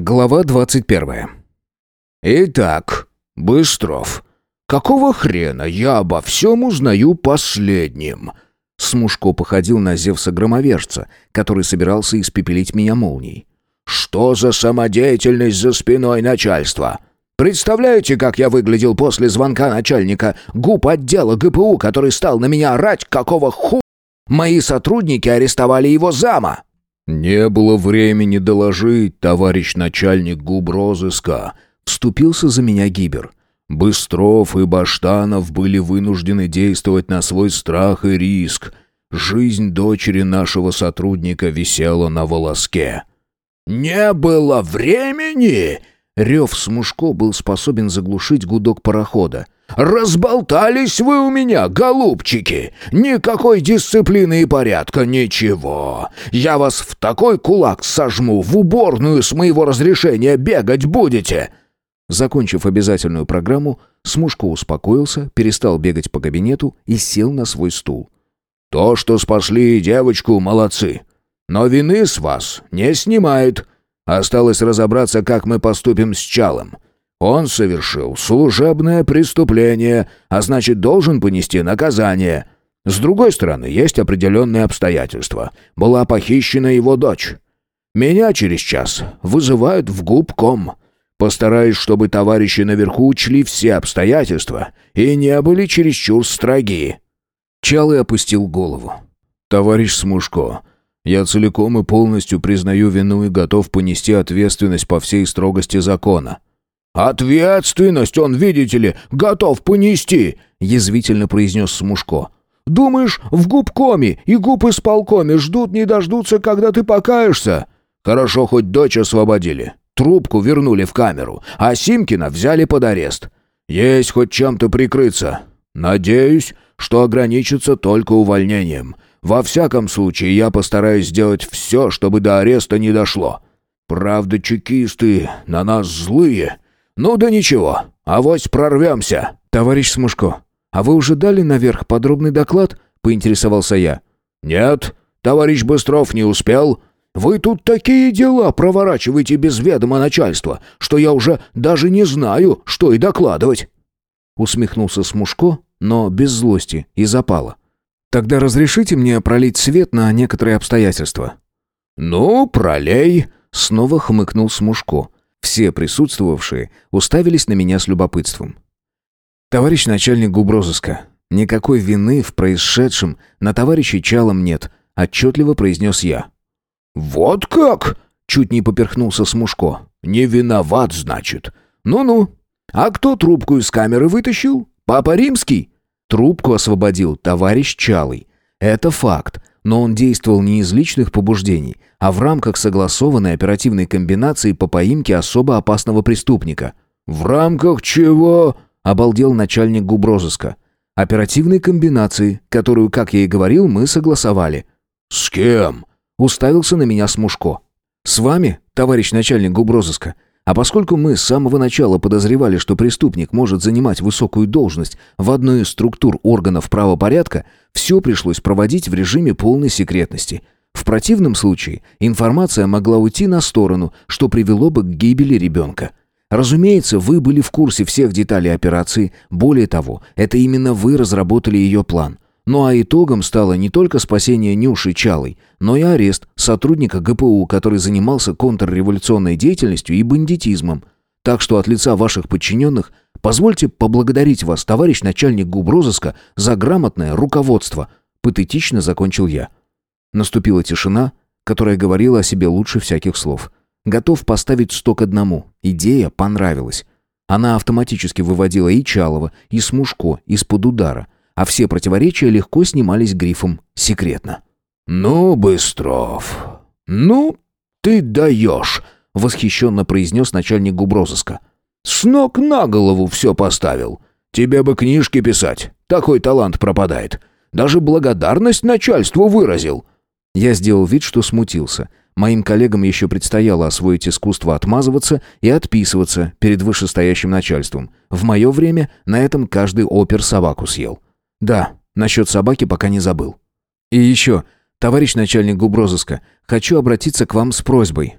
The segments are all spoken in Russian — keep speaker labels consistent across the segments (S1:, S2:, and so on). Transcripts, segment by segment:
S1: Глава 21.
S2: «Итак, Быстров, какого хрена я обо всем узнаю последним?»
S1: Смушко походил на Зевса-громовержца, который собирался испепелить меня молнией.
S2: «Что за самодеятельность за спиной начальства? Представляете, как я выглядел после звонка начальника губ отдела ГПУ, который стал на меня орать, какого ху... Мои сотрудники арестовали его зама!»
S3: «Не было времени доложить, товарищ начальник губ розыска», — вступился за меня Гибер. «Быстров и Баштанов были вынуждены действовать на свой страх и риск. Жизнь дочери нашего сотрудника висела на волоске».
S2: «Не было времени!»
S1: Рев Смушко был способен заглушить гудок парохода.
S2: «Разболтались вы у меня, голубчики! Никакой дисциплины и порядка, ничего! Я вас в такой кулак сожму, в уборную с моего разрешения бегать будете!»
S1: Закончив обязательную программу, Смушко успокоился, перестал бегать по кабинету и сел на свой стул.
S2: «То, что спасли девочку, молодцы. Но вины с вас не снимает. Осталось разобраться, как мы поступим с Чалом. Он совершил служебное преступление, а значит, должен понести наказание. С другой стороны, есть определенные обстоятельства. Была похищена его дочь. Меня через час вызывают в губком. Постараюсь, чтобы товарищи наверху учли все обстоятельства и не были чересчур строги».
S1: Чалый опустил голову.
S3: «Товарищ Смушко, я целиком и полностью признаю вину и готов понести ответственность по всей строгости закона».
S2: «Ответственность он, видите ли, готов понести», — язвительно произнес Смушко. «Думаешь, в губкоме и губ исполкоме ждут не дождутся, когда ты покаешься? Хорошо, хоть дочь освободили. Трубку вернули в камеру, а Симкина взяли под арест. Есть хоть чем-то прикрыться. Надеюсь, что ограничится только увольнением. Во всяком случае, я постараюсь сделать все, чтобы до ареста не дошло. Правда, чекисты на нас злые». «Ну да ничего, авось прорвемся».
S1: «Товарищ Смушко, а вы уже дали наверх подробный доклад?» — поинтересовался я.
S2: «Нет, товарищ Быстров не успел. Вы тут такие дела проворачиваете без ведома начальства, что я уже даже не знаю, что и докладывать».
S1: Усмехнулся Смушко, но без злости и запала. «Тогда разрешите мне пролить свет на некоторые обстоятельства?»
S2: «Ну, пролей», —
S1: снова хмыкнул Смушко. Все присутствовавшие уставились на меня с любопытством. «Товарищ начальник губрозыска, никакой вины в происшедшем на товарища Чалом нет», — отчетливо произнес я.
S2: «Вот как?» — чуть не поперхнулся Смушко. «Не виноват, значит. Ну-ну. А кто трубку из камеры вытащил? Папа Римский?»
S1: Трубку освободил товарищ Чалый. Это факт, но он действовал не из личных побуждений, а в рамках согласованной оперативной комбинации по поимке особо опасного преступника.
S2: «В рамках чего?» – обалдел начальник губрозыска.
S1: «Оперативной комбинации, которую, как я и говорил, мы согласовали».
S2: «С кем?»
S1: – уставился на меня Смушко. «С вами, товарищ начальник губрозыска. А поскольку мы с самого начала подозревали, что преступник может занимать высокую должность в одной из структур органов правопорядка, все пришлось проводить в режиме полной секретности. В противном случае информация могла уйти на сторону, что привело бы к гибели ребенка. Разумеется, вы были в курсе всех деталей операции, более того, это именно вы разработали ее план – ну а итогом стало не только спасение Нюши Чалой, но и арест сотрудника ГПУ, который занимался контрреволюционной деятельностью и бандитизмом. Так что от лица ваших подчиненных позвольте поблагодарить вас, товарищ начальник губрозыска, за грамотное руководство. Патетично закончил я. Наступила тишина, которая говорила о себе лучше всяких слов. Готов поставить сто к одному. Идея понравилась. Она автоматически выводила и Чалова, и Смушко из-под удара – а все противоречия легко снимались грифом «секретно».
S2: «Ну, Быстров, ну, ты даешь», — восхищенно произнес начальник губрозыска. «С ног на голову все поставил. Тебе бы книжки писать, такой талант пропадает. Даже благодарность начальству выразил».
S1: Я сделал вид, что смутился. Моим коллегам еще предстояло освоить искусство отмазываться и отписываться перед вышестоящим начальством. В мое время на этом каждый опер собаку съел. Да, насчет собаки пока не забыл. И еще, товарищ начальник губрозыска, хочу обратиться к вам с просьбой.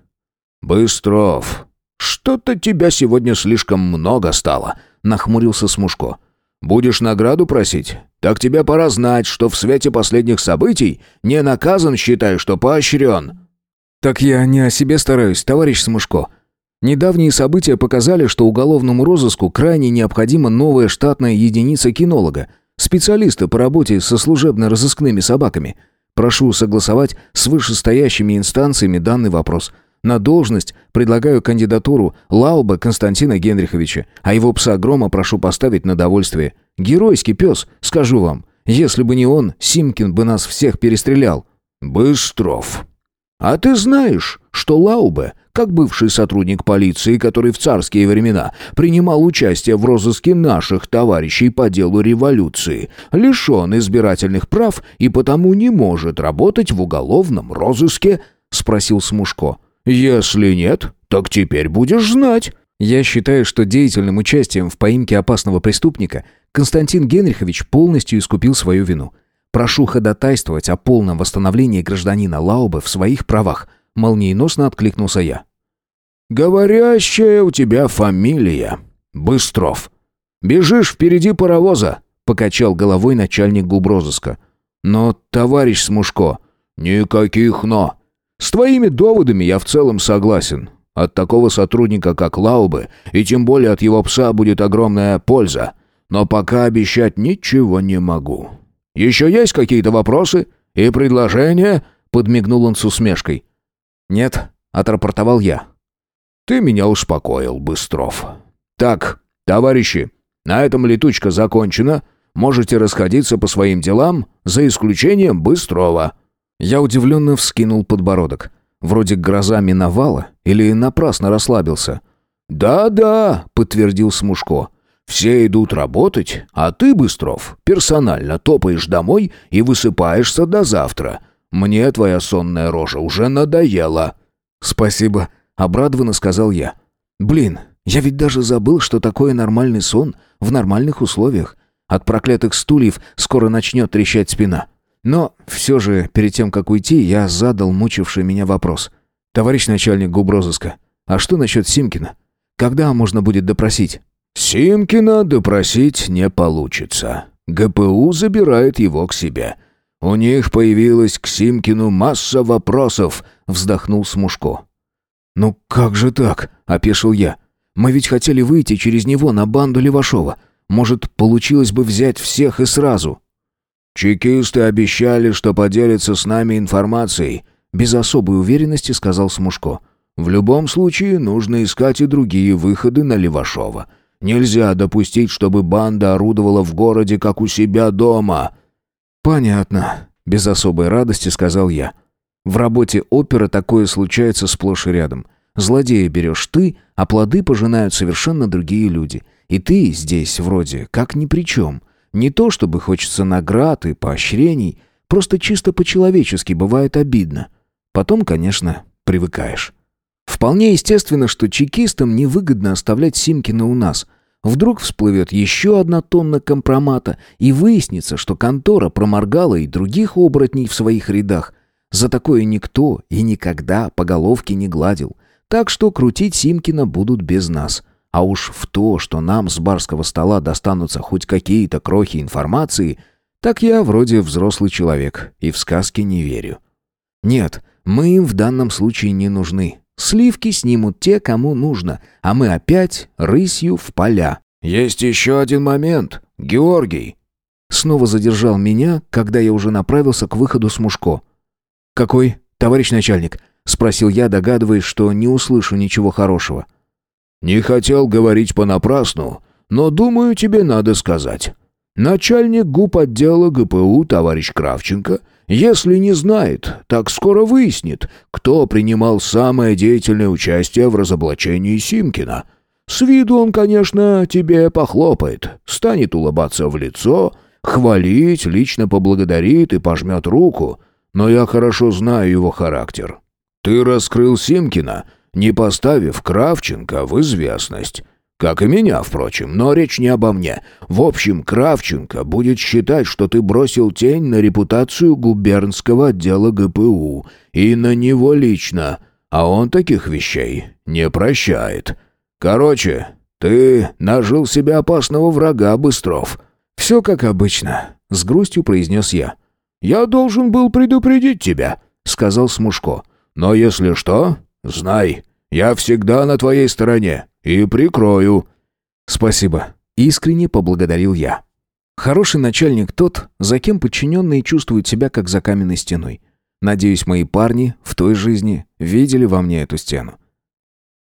S2: «Быстров, что-то тебя сегодня слишком много стало», — нахмурился Смушко. «Будешь награду просить? Так тебе пора знать, что в свете последних событий не наказан, считай, что поощрен».
S1: «Так я не о себе стараюсь, товарищ Смушко. Недавние события показали, что уголовному розыску крайне необходима новая штатная единица кинолога, специалиста по работе со служебно-розыскными собаками. Прошу согласовать с вышестоящими инстанциями данный вопрос. На должность предлагаю кандидатуру Лауба Константина Генриховича, а его пса Грома прошу поставить на довольствие. Геройский пес, скажу вам. Если бы не он, Симкин бы нас всех перестрелял».
S2: «Быстров», «А ты знаешь, что Лаубе, как бывший сотрудник полиции, который в царские времена принимал участие в розыске наших товарищей по делу революции, лишен избирательных прав и потому не может работать в уголовном розыске?» — спросил Смушко. «Если нет, так теперь будешь знать».
S1: Я считаю, что деятельным участием в поимке опасного преступника Константин Генрихович полностью искупил свою вину. Прошу ходатайствовать о полном восстановлении гражданина Лаубе в своих правах», — молниеносно откликнулся я.
S2: «Говорящая у тебя фамилия. Быстров. Бежишь впереди паровоза», — покачал головой начальник губрозыска. «Но, товарищ Смушко, никаких «но». С твоими доводами я в целом согласен. От такого сотрудника, как Лаубе, и тем более от его пса будет огромная польза. Но пока обещать ничего не могу. Еще есть какие-то вопросы и предложения?» Подмигнул он с усмешкой.
S1: «Нет», — отрапортовал я.
S2: «Ты меня успокоил, Быстров. Так, товарищи, на этом летучка закончена. Можете расходиться по своим делам, за исключением Быстрова».
S1: Я удивленно вскинул подбородок. Вроде гроза миновала или напрасно расслабился.
S2: «Да-да», — подтвердил Смушко. Все идут работать, а ты, Быстров, персонально топаешь домой и высыпаешься до завтра. Мне твоя сонная рожа уже надоела».
S1: «Спасибо», — обрадованно сказал я. «Блин, я ведь даже забыл, что такое нормальный сон в нормальных условиях. От проклятых стульев скоро начнет трещать спина. Но все же, перед тем, как уйти, я задал мучивший меня вопрос. «Товарищ начальник губрозыска, а что насчет Симкина? Когда можно будет допросить?»
S2: Симкина допросить не получится. ГПУ забирает его к себе. У них появилась к Симкину масса вопросов, вздохнул Смушко.
S1: Ну как же так? опешил я. Мы ведь хотели выйти через него на банду Левашова. Может, получилось бы взять всех и сразу.
S2: Чекисты обещали, что поделятся с нами информацией,
S1: без особой уверенности сказал Смушко.
S2: В любом случае нужно искать и другие выходы на Левашова. Нельзя допустить, чтобы банда орудовала в городе, как у себя дома».
S1: «Понятно», — без особой радости сказал я. «В работе опера такое случается сплошь и рядом. Злодея берешь ты, а плоды пожинают совершенно другие люди. И ты здесь вроде как ни при чем. Не то чтобы хочется наград и поощрений, просто чисто по-человечески бывает обидно. Потом, конечно, привыкаешь». Вполне естественно, что чекистам невыгодно оставлять Симкина у нас. Вдруг всплывет еще одна тонна компромата, и выяснится, что контора проморгала и других оборотней в своих рядах. За такое никто и никогда по головке не гладил. Так что крутить Симкина будут без нас. А уж в то, что нам с барского стола достанутся хоть какие-то крохи информации, так я вроде взрослый человек и в сказки не верю. Нет, мы им в данном случае не нужны. Сливки снимут те, кому нужно, а мы опять рысью в поля.
S2: «Есть еще один момент. Георгий!»
S1: Снова задержал меня, когда я уже направился к выходу с Мушко. «Какой, товарищ начальник?» — спросил я, догадываясь, что не услышу ничего хорошего.
S2: «Не хотел говорить понапрасну, но, думаю, тебе надо сказать. Начальник губ отдела ГПУ, товарищ Кравченко, если не знает, так скоро выяснит, кто принимал самое деятельное участие в разоблачении Симкина. С виду он, конечно, тебе похлопает, станет улыбаться в лицо, хвалить, лично поблагодарит и пожмет руку, но я хорошо знаю его характер. Ты раскрыл Симкина, не поставив Кравченко в известность. Как и меня, впрочем, но речь не обо мне. В общем, Кравченко будет считать, что ты бросил тень на репутацию губернского отдела ГПУ и на него лично, а он таких вещей не прощает.
S3: Короче, ты нажил себе опасного врага, Быстров».
S1: «Все как обычно», — с грустью произнес я.
S3: «Я должен был предупредить тебя», — сказал Смушко. «Но если что, знай, я всегда на твоей стороне и прикрою».
S1: «Спасибо», — искренне поблагодарил я. Хороший начальник тот, за кем подчиненные чувствуют себя как за каменной стеной. Надеюсь, мои парни в той жизни видели во мне эту стену.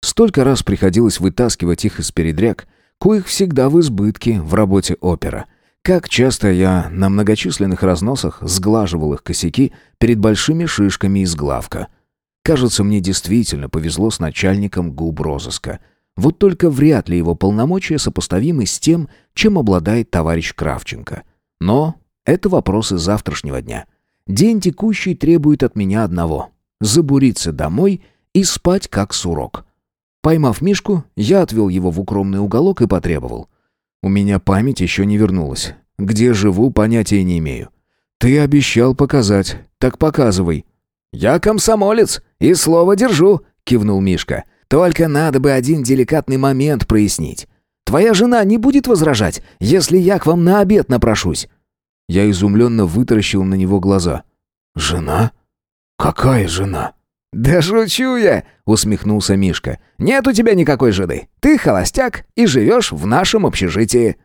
S1: Столько раз приходилось вытаскивать их из передряг, коих всегда в избытке в работе опера. Как часто я на многочисленных разносах сглаживал их косяки перед большими шишками из главка. Кажется, мне действительно повезло с начальником губ розыска. Вот только вряд ли его полномочия сопоставимы с тем, чем обладает товарищ Кравченко. Но это вопросы завтрашнего дня. День текущий требует от меня одного — забуриться домой и спать как сурок. Поймав Мишку, я отвел его в укромный уголок и потребовал. «У меня память еще не вернулась. Где живу, понятия не имею. Ты обещал показать, так показывай».
S2: «Я комсомолец и слово держу», — кивнул Мишка. Только надо бы один деликатный момент прояснить. Твоя жена не будет возражать, если я к вам на обед напрошусь?»
S1: Я изумленно вытаращил на него глаза.
S3: «Жена? Какая жена?»
S2: «Да шучу я!» — усмехнулся Мишка. «Нет у тебя никакой жены. Ты холостяк и живешь в нашем общежитии».